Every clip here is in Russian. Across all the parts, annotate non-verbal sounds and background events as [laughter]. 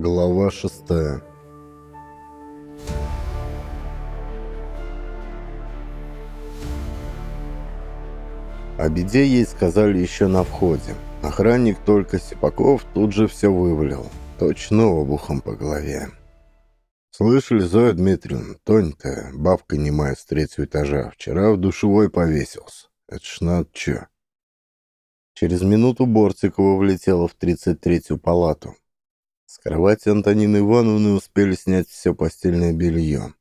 Глава шестая. О беде ей сказали еще на входе. Охранник только Сипаков тут же все вывалил. Точно обухом по голове. «Слышали, Зоя Дмитриевна, Тонь-то, бабка немая с третьего этажа, вчера в душевой повесился. Это ж надо че?» Через минуту Бортикова влетела в тридцать третью палату кровати Антонину Ивановны успели снять все постельное белье.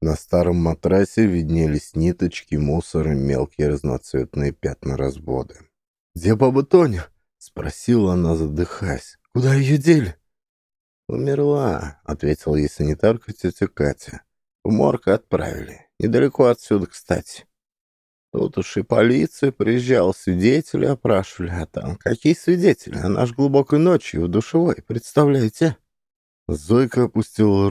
На старом матрасе виднелись ниточки, мусор и мелкие разноцветные пятна разводы. «Где баба Тоня?» — спросила она, задыхаясь. «Куда ее дели?» «Умерла», — ответила ей санитарка тетя Катя. «В морг отправили. Недалеко отсюда, кстати». Тут уж и полиция приезжала, свидетели опрашивали. А там какие свидетели? Она ж глубокой ночью в душевой, представляете?» Зойка опустила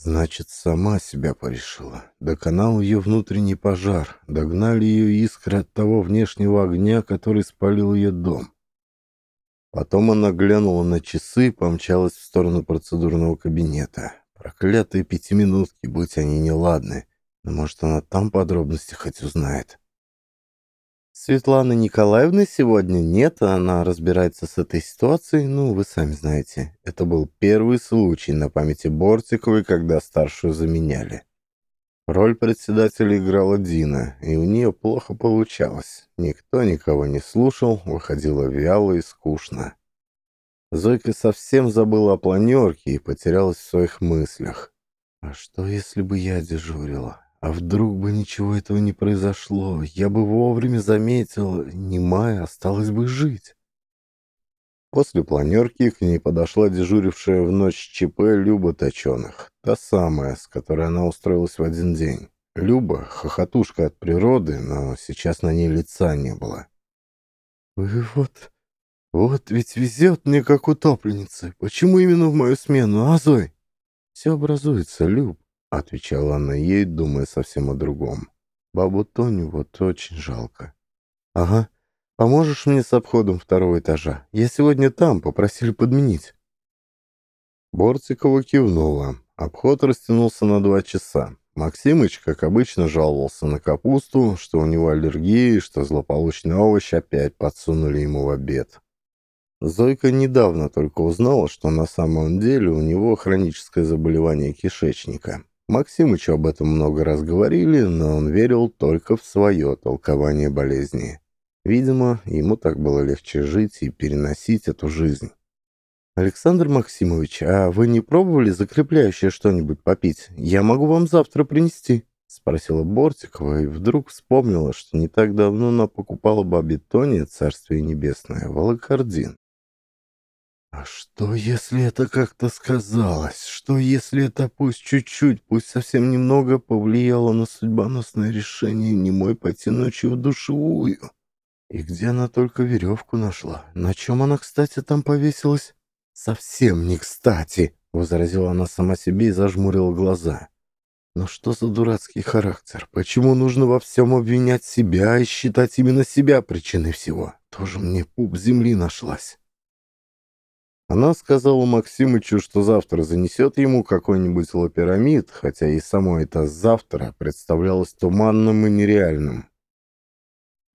Значит, сама себя порешила. Доконал ее внутренний пожар. Догнали ее искры от того внешнего огня, который спалил ее дом. Потом она глянула на часы и помчалась в сторону процедурного кабинета. Проклятые пятиминутки, будь они неладны. Но, может, она там подробности хоть узнает. Светланы Николаевны сегодня нет, а она разбирается с этой ситуацией, ну, вы сами знаете. Это был первый случай на памяти Бортиковой, когда старшую заменяли. Роль председателя играла Дина, и у нее плохо получалось. Никто никого не слушал, выходило вяло и скучно. Зойка совсем забыла о планерке и потерялась в своих мыслях. «А что, если бы я дежурила? А Вдруг бы ничего этого не произошло, я бы вовремя заметил, немая осталось бы жить. После планерки к ней подошла дежурившая в ночь ЧП Люба Точеных, та самая, с которой она устроилась в один день. Люба — хохотушка от природы, но сейчас на ней лица не было. «Вы вот... вот ведь везет мне, как утопленнице. Почему именно в мою смену, а, Зой?» «Все образуется, Люб отвечала она ей, думая совсем о другом. Бабу Тоню вот очень жалко. «Ага. Поможешь мне с обходом второго этажа? Я сегодня там, попросили подменить». Бортикова кивнула. Обход растянулся на два часа. Максимыч, как обычно, жаловался на капусту, что у него аллергия что злополучный овощ опять подсунули ему в обед. Зойка недавно только узнала, что на самом деле у него хроническое заболевание кишечника. Максимычу об этом много раз говорили, но он верил только в свое толкование болезни. Видимо, ему так было легче жить и переносить эту жизнь. «Александр Максимович, а вы не пробовали закрепляющее что-нибудь попить? Я могу вам завтра принести», — спросила Бортикова и вдруг вспомнила, что не так давно она покупала бабе Тоне, царствие небесное, волокордин. А что, если это как-то сказалось? Что, если это пусть чуть-чуть, пусть совсем немного повлияло на судьбоносное решение немой пойти ночью в душевую? И где она только веревку нашла? На чем она, кстати, там повесилась? Совсем не кстати, — возразила она сама себе и зажмурила глаза. Но что за дурацкий характер? Почему нужно во всем обвинять себя и считать именно себя причиной всего? Тоже мне пуп земли нашлась. Она сказала Максимычу, что завтра занесет ему какой-нибудь лапирамид, хотя и само это «завтра» представлялось туманным и нереальным.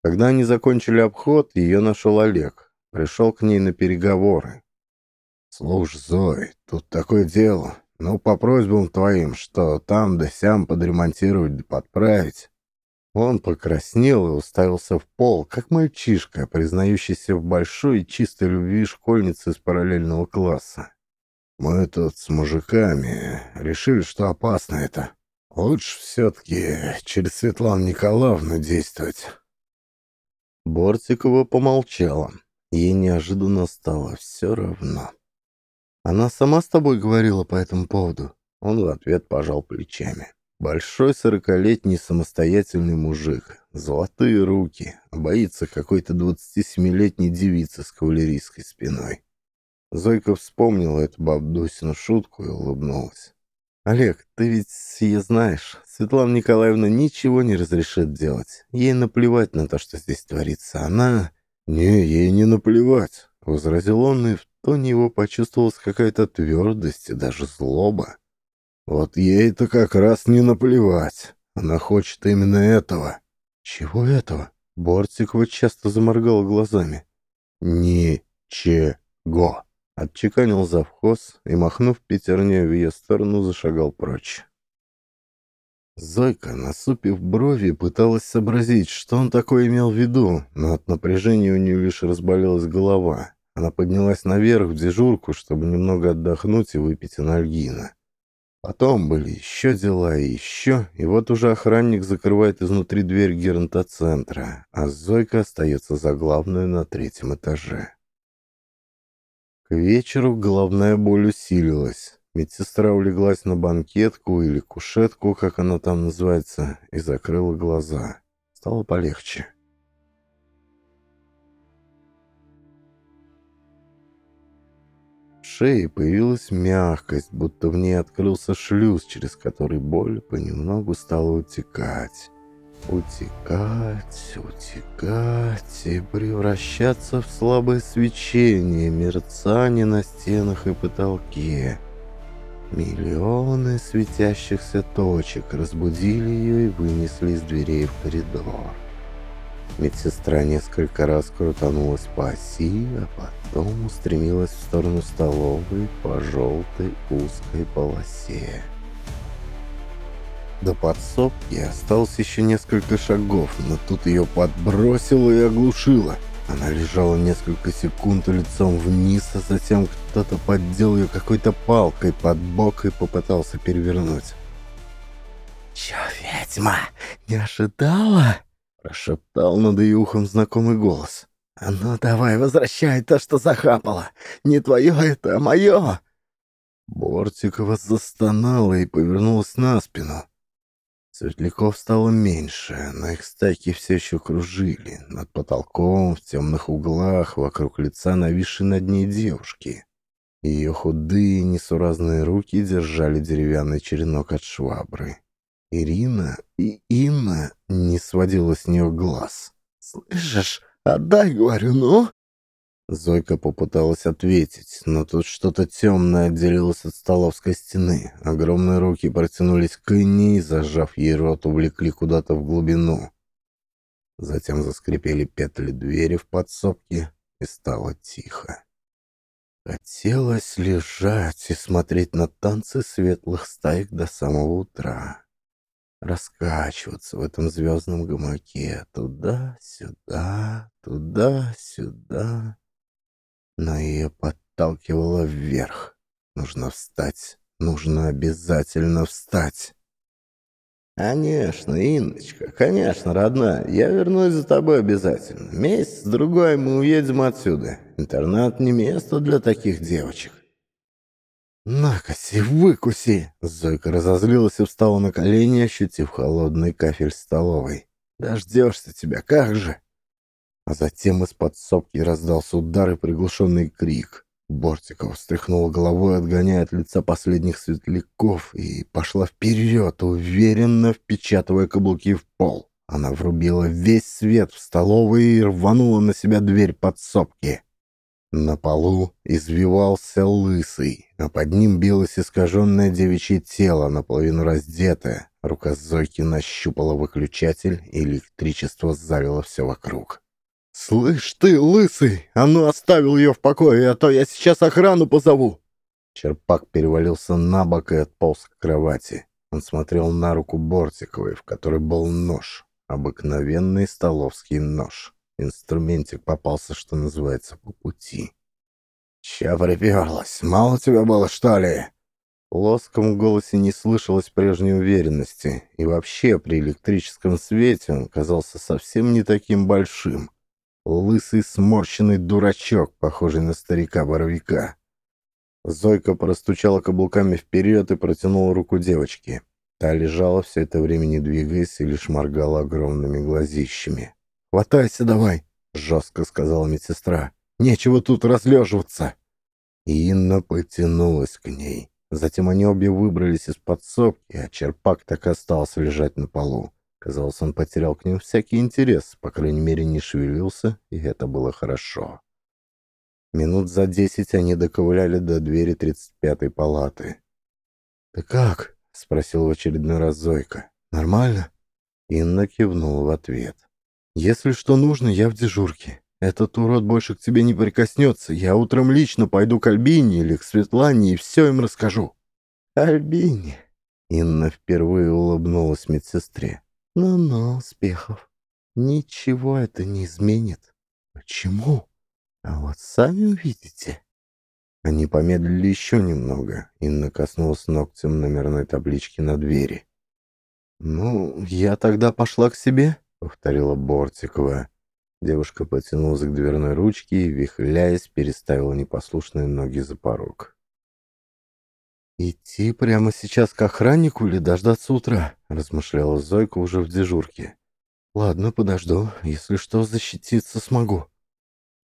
Когда они закончили обход, ее нашел Олег. Пришел к ней на переговоры. «Слушай, Зой, тут такое дело. Ну, по просьбам твоим, что там да сям подремонтировать да подправить. Он покраснел и уставился в пол, как мальчишка, признающийся в большой и чистой любви школьницы из параллельного класса. «Мы тут с мужиками решили, что опасно это. Лучше все-таки через Светлану Николаевну действовать». Бортикова помолчала. Ей неожиданно стало все равно. «Она сама с тобой говорила по этому поводу?» Он в ответ пожал плечами. Большой сорокалетний самостоятельный мужик. Золотые руки. Боится какой-то 27-летней девицы с кавалерийской спиной. Зойка вспомнила эту бабдусину шутку и улыбнулась. «Олег, ты ведь ее знаешь. Светлана Николаевна ничего не разрешит делать. Ей наплевать на то, что здесь творится. Она...» «Не, ей не наплевать», — возразил он, и в тоне его почувствовалась какая-то твердость и даже злоба. Вот ей-то как раз не наплевать. Она хочет именно этого. Чего этого? Бортикова часто заморгал глазами. Ничего. Отчеканил завхоз и, махнув пятернею в ее сторону, зашагал прочь. Зойка, насупив брови, пыталась сообразить, что он такое имел в виду, но от напряжения у нее лишь разболелась голова. Она поднялась наверх в дежурку, чтобы немного отдохнуть и выпить анальгина. Потом были еще дела и еще, и вот уже охранник закрывает изнутри дверь геронтоцентра, а Зойка остается за главную на третьем этаже. К вечеру головная боль усилилась. Медсестра улеглась на банкетку или кушетку, шее появилась мягкость, будто в ней открылся шлюз, через который боль понемногу стала утекать. Утекать, утекать и превращаться в слабое свечение, мерцание на стенах и потолке. Миллионы светящихся точек разбудили ее и вынесли из дверей в коридор. Медсестра несколько раз крутанулась по оси, а потом Шоу устремилась в сторону столовой по желтой узкой полосе. До подсобки осталось еще несколько шагов, но тут ее подбросило и оглушило. Она лежала несколько секунд лицом вниз, а затем кто-то поддел ее какой-то палкой под бок и попытался перевернуть. «Че, ведьма, не ожидала?» – прошептал над ее ухом знакомый голос. А «Ну давай, возвращай то, что захапало! Не твое это, а мое!» Бортикова застонала и повернулась на спину. Светляков стало меньше, но их стайки все еще кружили. Над потолком, в темных углах, вокруг лица нависшей над ней девушки. Ее худые, несуразные руки держали деревянный черенок от швабры. Ирина и Инна не сводила с нее глаз. «Слышишь?» Отдай, а говорю, ну!» Зойка попыталась ответить, но тут что-то темное отделилось от столовской стены. Огромные руки протянулись к ней, и, зажав ей рот, увлекли куда-то в глубину. Затем заскрипели петли двери в подсобке, и стало тихо. Хотелось лежать и смотреть на танцы светлых стаек до самого утра раскачиваться в этом звездном гамаке туда-сюда, туда-сюда. Но ее подталкивало вверх. Нужно встать, нужно обязательно встать. «Конечно, Инночка, конечно, родная, я вернусь за тобой обязательно. Месяц-другой мы уедем отсюда. Интернат не место для таких девочек». «Накоси, выкуси!» Зойка разозлилась и встала на колени, ощутив холодный кафель столовой. «Дождешься тебя, как же!» А затем из подсобки раздался удар и приглушенный крик. Бортикова встряхнула головой, отгоняя от лица последних светляков, и пошла вперед, уверенно впечатывая каблуки в пол. Она врубила инструментик попался, что называется, по пути. «Ща приперлась! Мало тебя было, что ли?» В голосе не слышалось прежней уверенности, и вообще при электрическом свете он казался совсем не таким большим. Лысый сморщенный дурачок, похожий на старика-боровика. Зойка простучала каблуками вперед и протянула руку девочке. Та лежала все это время, не двигаясь, и лишь моргала огромными глазищами. Хватайся, давай!» — жестко сказала медсестра. «Нечего тут разлеживаться!» Инна потянулась к ней. Затем они обе выбрались из подсобки, а черпак так и остался лежать на полу. Казалось, он потерял к ним всякий интерес, по крайней мере, не шевелился, и это было хорошо. Минут за десять они доковыляли до двери тридцать пятой палаты. «Ты как?» — спросил в очередной раз Зойка. «Нормально?» Инна кивнула в ответ. Если что нужно, я в дежурке. Этот урод больше к тебе не прикоснется. Я утром лично пойду к Альбине или к Светлане и все им расскажу». «Альбине?» Инна впервые улыбнулась медсестре. «Ну-ну, успехов. ничего это не изменит». «Почему?» «А вот сами увидите». Они помедлили еще немного. Инна коснулась ногтем номерной таблички на двери. «Ну, я тогда пошла к себе» повторила Бортикова. Девушка потянулась к дверной ручке и, вихляясь, переставила непослушные ноги за порог. «Идти прямо сейчас к охраннику или дождаться утра?» — размышляла Зойка уже в дежурке. «Ладно, подожду. Если что, защититься смогу».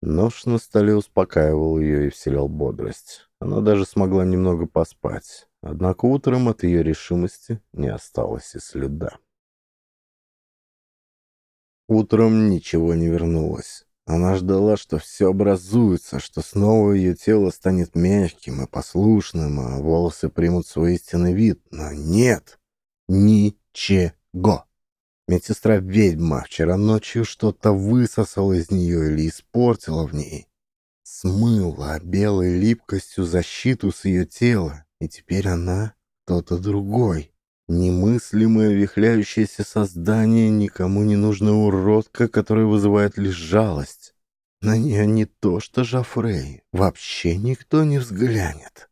Нож на столе успокаивал ее и вселял бодрость. Она даже смогла немного поспать. Однако утром от ее решимости не осталось и следа. Утром ничего не вернулось. Она ждала, что все образуется, что снова ее тело станет мягким и послушным, а волосы примут свой истинный вид. Но нет! Ничего! Медсестра-ведьма вчера ночью что-то высосала из нее или испортила в ней. Смыла белой липкостью защиту с ее тела, и теперь она кто-то другой. Немыслимое вихляющееся создание никому не нужного уродка, который вызывает лишь жалость. На нее не то что Жафрей, вообще никто не взглянет.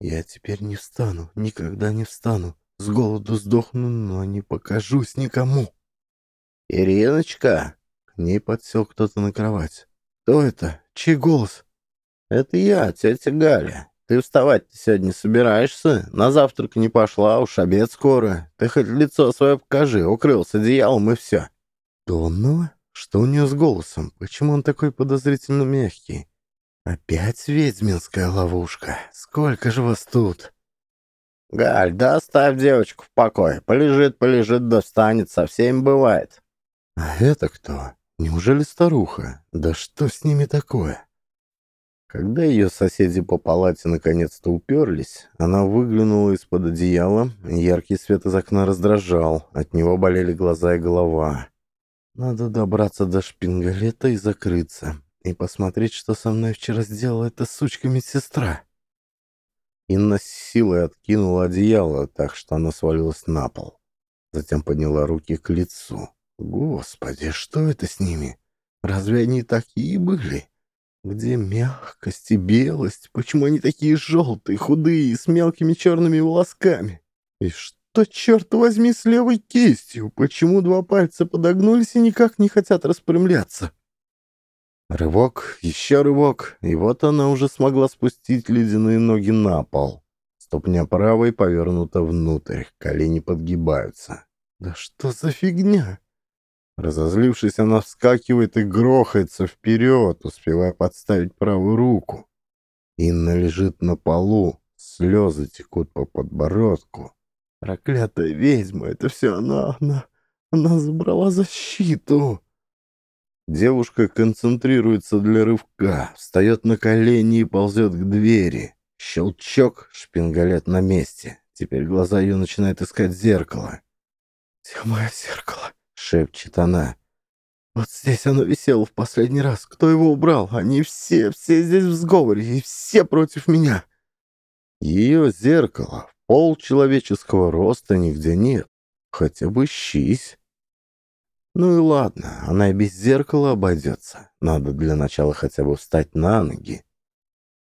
Я теперь не встану, никогда не встану, с голоду сдохну, но не покажусь никому. «Ириночка!» — к ней подсел кто-то на кровать. «Кто это? Чей голос?» «Это я, тетя Галя. Ты вставать сегодня собираешься? На завтрак не пошла, уж обед скоро. Ты хоть лицо свое покажи, укрылся одеялом и все». «Тонного? Что у нее с голосом? Почему он такой подозрительно мягкий?» «Опять ведьминская ловушка. Сколько же вас тут?» «Галь, да оставь девочку в покое. Полежит, полежит, да встанет. Со всеми бывает». «А это кто? Неужели старуха? Да что с ними такое?» Когда ее соседи по палате наконец-то уперлись, она выглянула из-под одеяла, яркий свет из окна раздражал, от него болели глаза и голова. «Надо добраться до шпингалета и закрыться, и посмотреть, что со мной вчера сделала эта сучка-медсестра». Инна с силой откинула одеяло, так что оно свалилось на пол. Затем подняла руки к лицу. «Господи, что это с ними? Разве они такие были?» где мягкость и белость, почему они такие желтые, худые, и с мелкими черными волосками? И что, черт возьми, с левой кистью? Почему два пальца подогнулись и никак не хотят распрямляться? Рывок, еще рывок, и вот она уже смогла спустить ледяные ноги на пол. Ступня правой повернута внутрь, колени подгибаются. «Да что за фигня? Разозлившись, она вскакивает и грохается вперед, успевая подставить правую руку. Инна лежит на полу, слезы текут по подбородку. Проклятая ведьма, это все она, она, она забрала защиту. Девушка концентрируется для рывка, встает на колени и ползет к двери. Щелчок, шпингалет на месте. Теперь глаза ее начинают искать зеркало. «Где мое зеркало?» шепчет она. «Вот здесь оно висело в последний раз. Кто его убрал? Они все, все здесь в сговоре, и все против меня». Ее зеркало, пол человеческого роста нигде нет. Хотя бы щись. Ну и ладно, она и без зеркала обойдется. Надо для начала хотя бы встать на ноги.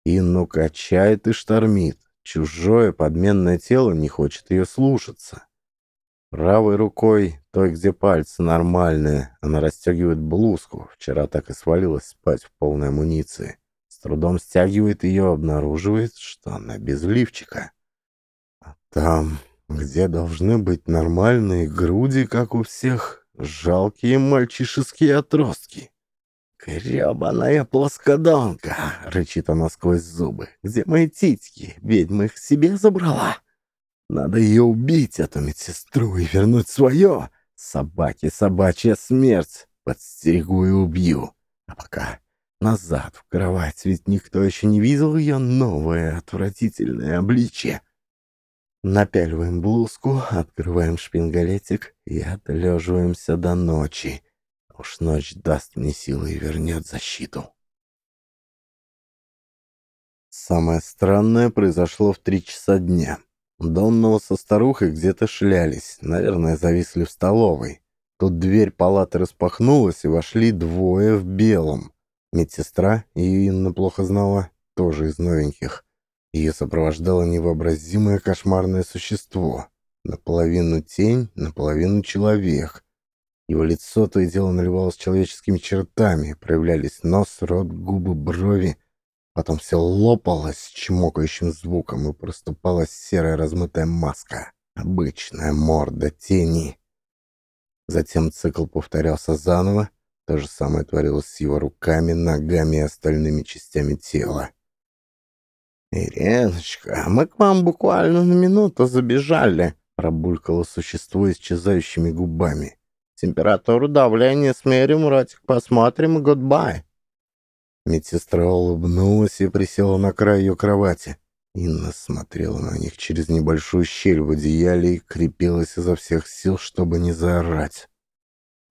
И ну качает и штормит. Чужое подменное тело не хочет ее слушаться. Правой рукой только где пальцы нормальные. Она расстегивает блузку. Вчера так и свалилась спать в полной амуниции. С трудом стягивает ее, обнаруживает, что она без лифчика. А там, где должны быть нормальные груди, как у всех, жалкие мальчишеские отростки. «Гребаная плоскодонка!» — рычит она сквозь зубы. «Где мои титьки? Ведьма их себе забрала!» Надо ее убить, а то медсестру и вернуть свое. Собаки, собачья смерть. Подстерегу и убью. А пока назад в кровать, ведь никто еще не видел ее новое отвратительное обличье. Напяливаем блузку, открываем шпингалетик и отлеживаемся до ночи. Уж ночь даст мне силы и вернет защиту. Самое странное произошло в три часа дня. Донного со старухой где-то шлялись, наверное, зависли в столовой. Тут дверь палаты распахнулась, и вошли двое в белом. Медсестра, и Инна плохо знала, тоже из новеньких. Ее сопровождало невообразимое кошмарное существо. Наполовину тень, наполовину человек. Его лицо то и дело наливалось человеческими чертами, проявлялись нос, рот, губы, брови. Потом все лопалось с чмокающим звуком, и проступала серая размытая маска. Обычная морда тени. Затем цикл повторялся заново. То же самое творилось с его руками, ногами и остальными частями тела. «Ириночка, мы к вам Медсестра улыбнулась и присела на край ее кровати. Инна смотрела на них через небольшую щель в одеяле и крепилась изо всех сил, чтобы не заорать.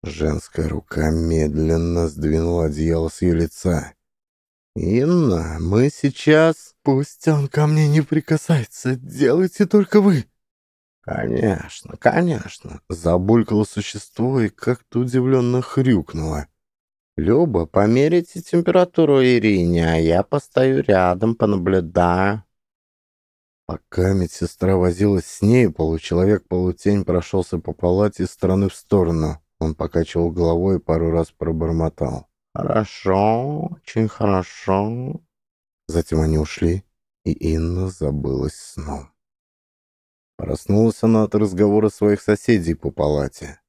Женская рука медленно сдвинула одеяло с ее лица. «Инна, мы сейчас...» «Пусть он ко мне не прикасается, делайте только вы!» «Конечно, конечно!» — забулькало существо и как-то удивленно хрюкнуло. Люба, померите температуру Ирине, а я постою рядом, понаблюдаю. Пока медсестра возилась с ней, получеловек-полутень прошелся по палате из стороны в сторону. Он покачивал головой и пару раз пробормотал. «Хорошо, очень хорошо». Затем они ушли, и Инна забылась сном. Проснулась она от разговора своих соседей по палате.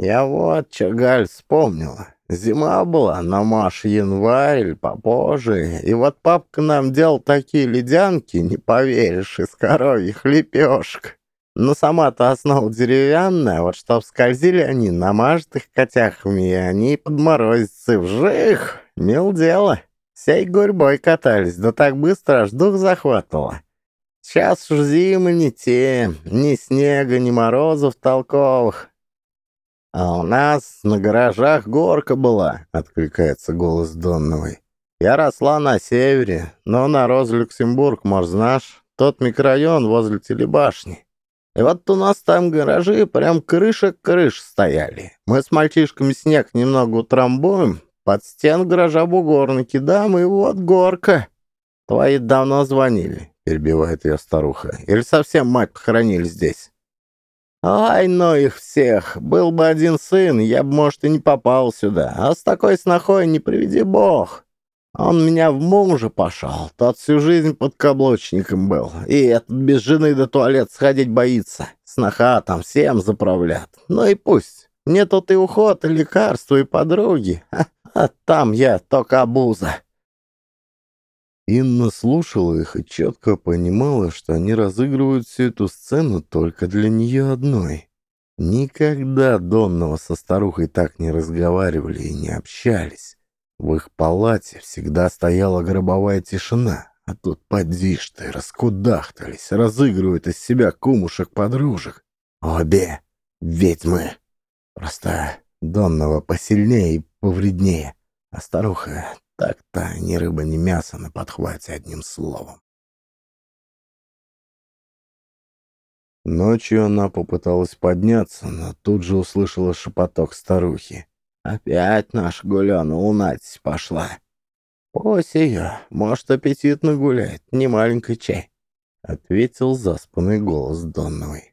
«Я вот, Чагаль, вспомнила. Зима была на Маш январь, попозже, и вот папка нам делал такие ледянки, не поверишь, из коровьих лепешек. Но сама-то основа деревянная, вот чтоб скользили они, намажет их котяхами, и они подморозятся вжих. Мил дело. Сей гурьбой катались, да так быстро аж дух захватывало. Сейчас уж зимы не те, ни снега, ни морозов толковых. А у нас на гаражах горка была, откликается голос Донновой. Я росла на севере, но на Розлюксембург, может, знаешь, тот микрорайон возле телебашни. И вот у нас там гаражи прям крыша к крыше стояли. Мы с мальчишками снег немного утрамбуем, под стен гаража бугор накидаем, и вот горка. Твои давно звонили перебивает ее старуха. «Или совсем мать похоронили здесь?» «Ай, ну их всех! Был бы один сын, я бы, Инна слушала их и четко понимала, что они разыгрывают всю эту сцену только для нее одной. Никогда Донного со старухой так не разговаривали и не общались. В их палате всегда стояла гробовая тишина, а тут подвиж ты, раскудахтались, разыгрывают из себя кумушек-подружек. Обе ведьмы. Просто Донного посильнее и повреднее, а старуха так-то, ни ни рыба, мясо на подхвате одним словом. Ночью она попыталась подняться, но тут же услышала шепоток старухи. «Опять наша гулёна унать пошла. Пусть ее, может, аппетитно гуляет, не маленький чай», — ответил заспанный голос Донной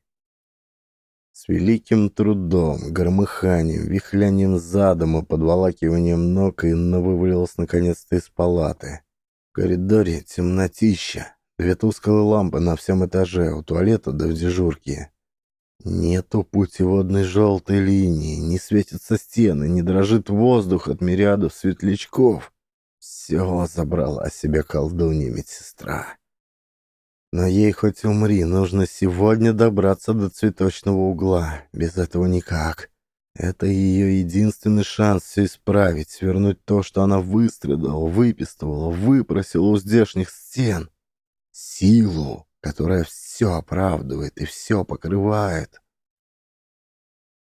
с великим трудом, громыханием, вихлянием задом и подволакиванием ног Инна вывалилась наконец-то из палаты. В коридоре темнотища, две тусклые лампы на всем этаже, у туалета до да дежурки. Нету путеводной желтой линии, не светятся стены, не дрожит воздух от мириадов светлячков. Все забрала о себе колдунья медсестра. Но ей хоть умри, нужно сегодня добраться до цветочного угла. Без этого никак. Это ее единственный шанс все исправить, свернуть то, что она выстрадала, выпистывала,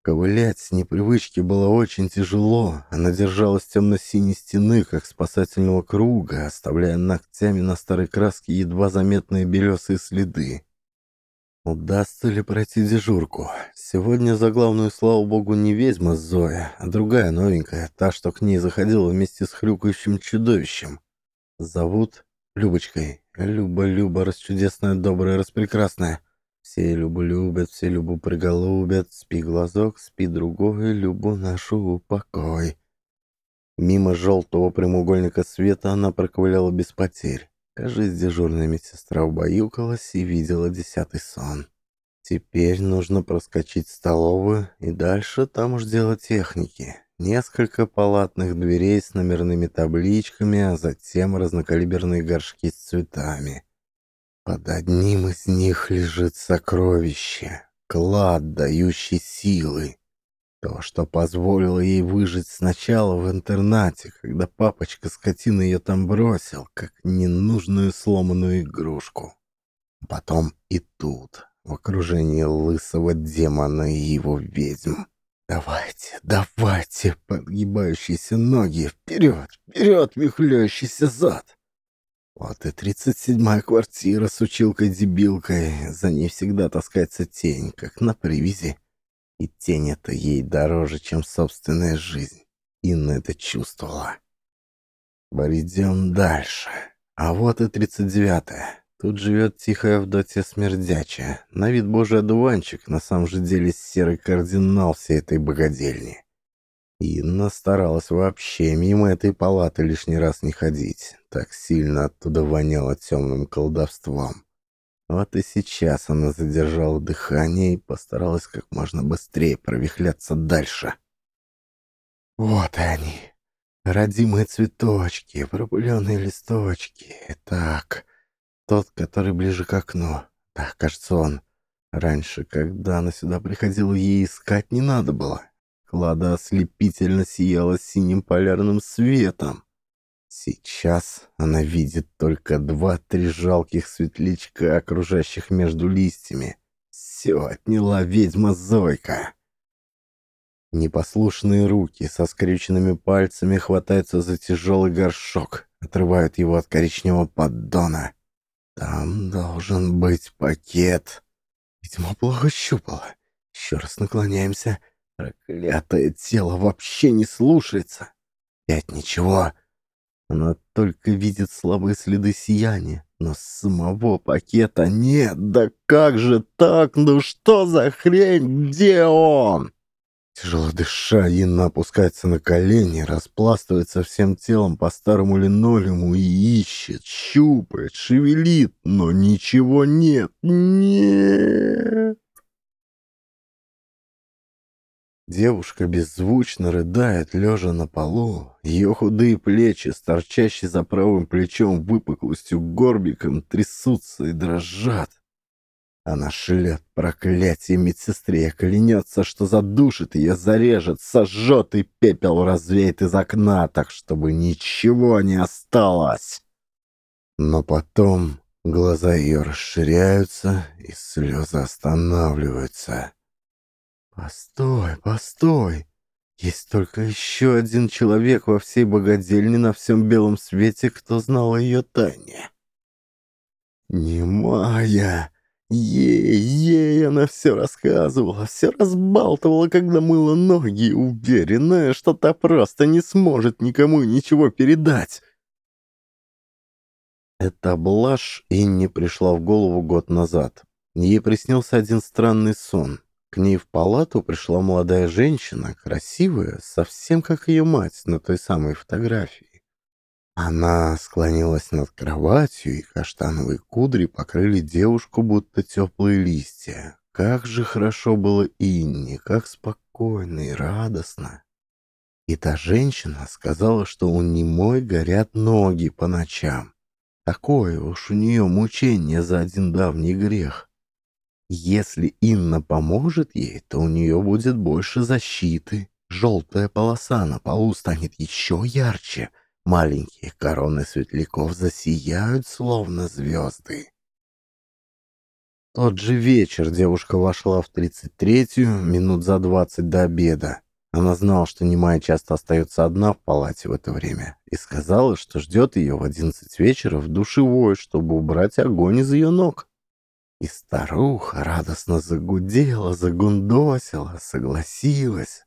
выпросила у здешних стен. Силу, которая все оправдывает и все покрывает. Ковылять с непривычки было очень тяжело. Она держалась темно-синей стены, как спасательного круга, оставляя ногтями на старой краске едва заметные белесые следы. Удастся Все любу любят, все любу приголубят, спи, глазок, спи, другой, любу нашу упокой. Мимо желтого прямоугольника света она проковыляла без потерь. Кажись, дежурная медсестра убаюкалась и видела десятый сон. Теперь нужно проскочить в столовую, и дальше там уж дело техники. Несколько палатных дверей с номерными табличками, а затем разнокалиберные горшки с цветами — Под одним из них лежит сокровище, клад, дающий силы. То, что позволило ей выжить сначала в интернате, когда папочка скотина ее там бросил, как ненужную сломанную игрушку. Потом и тут, в окружении лысого демона и его ведьм. «Давайте, давайте, подгибающиеся ноги, вперед, вперед, вихляющийся зад!» Вот и тридцать седьмая квартира с училкой-дебилкой. За ней всегда таскается тень, как на привязи. И тень эта ей дороже, чем собственная жизнь. Инна это чувствовала. Пойдем дальше. А вот и тридцать девятая. Тут живет тихая Авдотья Смердячая. На вид божий одуванчик, на самом же деле серый кардинал всей этой богадельни. Инна Клада ослепительно сияла синим полярным светом. Сейчас она видит только два-три жалких светлячка, окружающих между листьями. Все отняла ведьма Зойка. Непослушные руки со скрюченными пальцами хватаются за тяжелый горшок, отрывают его от коричневого поддона. Там должен быть пакет. Ведьма плохо щупала. Еще раз наклоняемся — Проклятое тело вообще не слушается. Пять ничего. Она только видит слабые следы сияния. Но самого пакета нет. Да как же так? Ну что за хрень? Где он? Тяжело дыша, Инна опускается на колени, распластывается всем телом по старому линолеуму и ищет, щупает, шевелит, но ничего нет. Нет! Девушка беззвучно рыдает, лежа на полу. Ее худые плечи, торчащие за правым плечом выпуклостью горбиком, трясутся и дрожат. Она шлет проклятие медсестре, клянется, что задушит ее, зарежет, сожжет и пепел развеет из окна, так чтобы ничего не осталось. Но потом глаза ее Постой, постой. Есть только еще один человек во всей богадельне на всем белом свете, кто знал о ее тайне. Немая. Ей, ей она все рассказывала, все разбалтывала, когда мыла ноги, уверенная, что та просто не сможет никому ничего передать. Эта блажь и не пришла в голову год назад. Ей приснился один странный сон — к ней в палату пришла молодая женщина, красивая, совсем как ее мать на той самой фотографии. Она склонилась над кроватью, и каштановые кудри покрыли девушку будто теплые листья. Как же хорошо было Инне, как спокойно и радостно. И та женщина сказала, что у немой горят ноги по ночам. Такое уж у нее мучение за один давний грех если Инна поможет ей, то у нее будет больше защиты. Желтая полоса на полу станет еще ярче. Маленькие короны светляков засияют, словно звезды. Тот же вечер девушка вошла в 33-ю, минут за 20 до обеда. Она знала, что немая часто остается одна в палате в это время, и сказала, что ждет ее в 11 вечера в душевой, чтобы убрать огонь из ее ног. И старуха радостно загудела, загундосила, согласилась.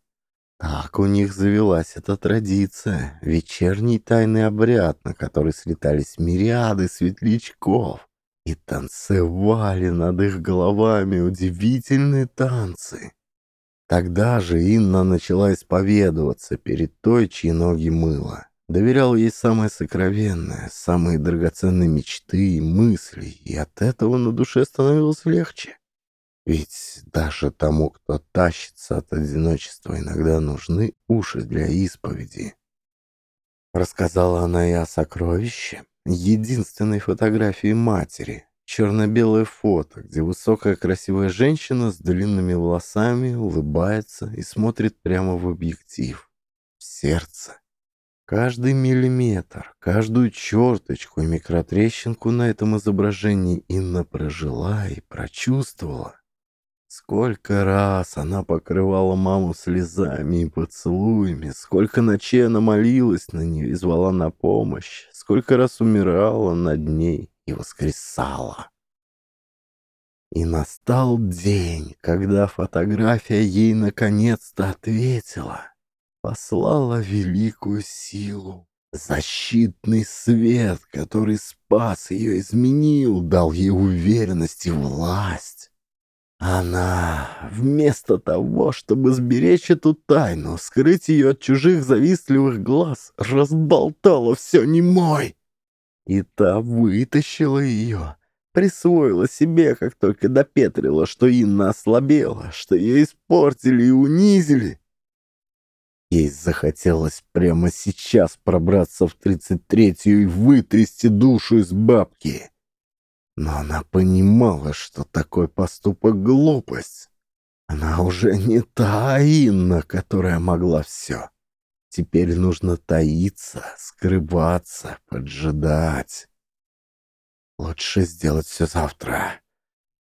Так у них завелась эта традиция, вечерний тайный обряд, на который слетались мириады светлячков и танцевали над их головами удивительные танцы. Доверял ей самое сокровенное, самые драгоценные мечты и мысли, и от этого на душе становилось легче. Ведь даже тому, кто тащится от одиночества, иногда нужны уши для исповеди. Рассказала она и о сокровище, единственной фотографии матери, черно-белое фото, где высокая красивая женщина с длинными волосами улыбается и смотрит прямо в объектив, в сердце. Каждый миллиметр, каждую черточку и микротрещинку на этом изображении Инна прожила и прочувствовала. Сколько раз она покрывала маму слезами и поцелуями, сколько ночей она молилась на нее и звала на помощь, сколько раз умирала над ней и послала великую силу. Защитный свет, который спас ее, изменил, дал ей уверенность и власть. Она, вместо того, чтобы сберечь эту тайну, скрыть ее от чужих завистливых глаз, разболтала все немой. И та вытащила ее, присвоила себе, как только допетрила, что Инна ослабела, что ее испортили и унизили. Ей захотелось прямо сейчас пробраться в 33-ю и вытрясти душу из бабки. Но она понимала, что такой поступок — глупость. Она уже не та Инна, которая могла все. Теперь нужно таиться, скрываться, поджидать. Лучше сделать все завтра.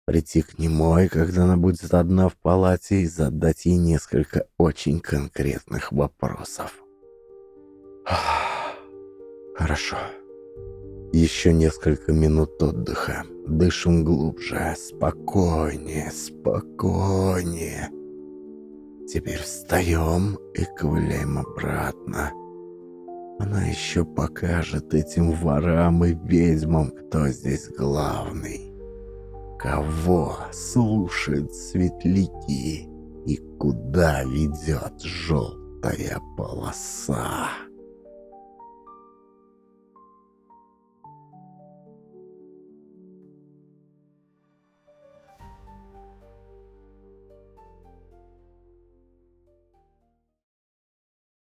Прийти к и когда она будет одна в палате, задать ей несколько очень конкретных вопросов. [sighs] Хорошо. Еще несколько минут отдыха. Дышим глубже. Спокойнее, спокойнее. Теперь встаем и ковыляем обратно. Она еще покажет этим ворам и ведьмам, кто здесь главный кого слушают светляки и куда ведет желтая полоса.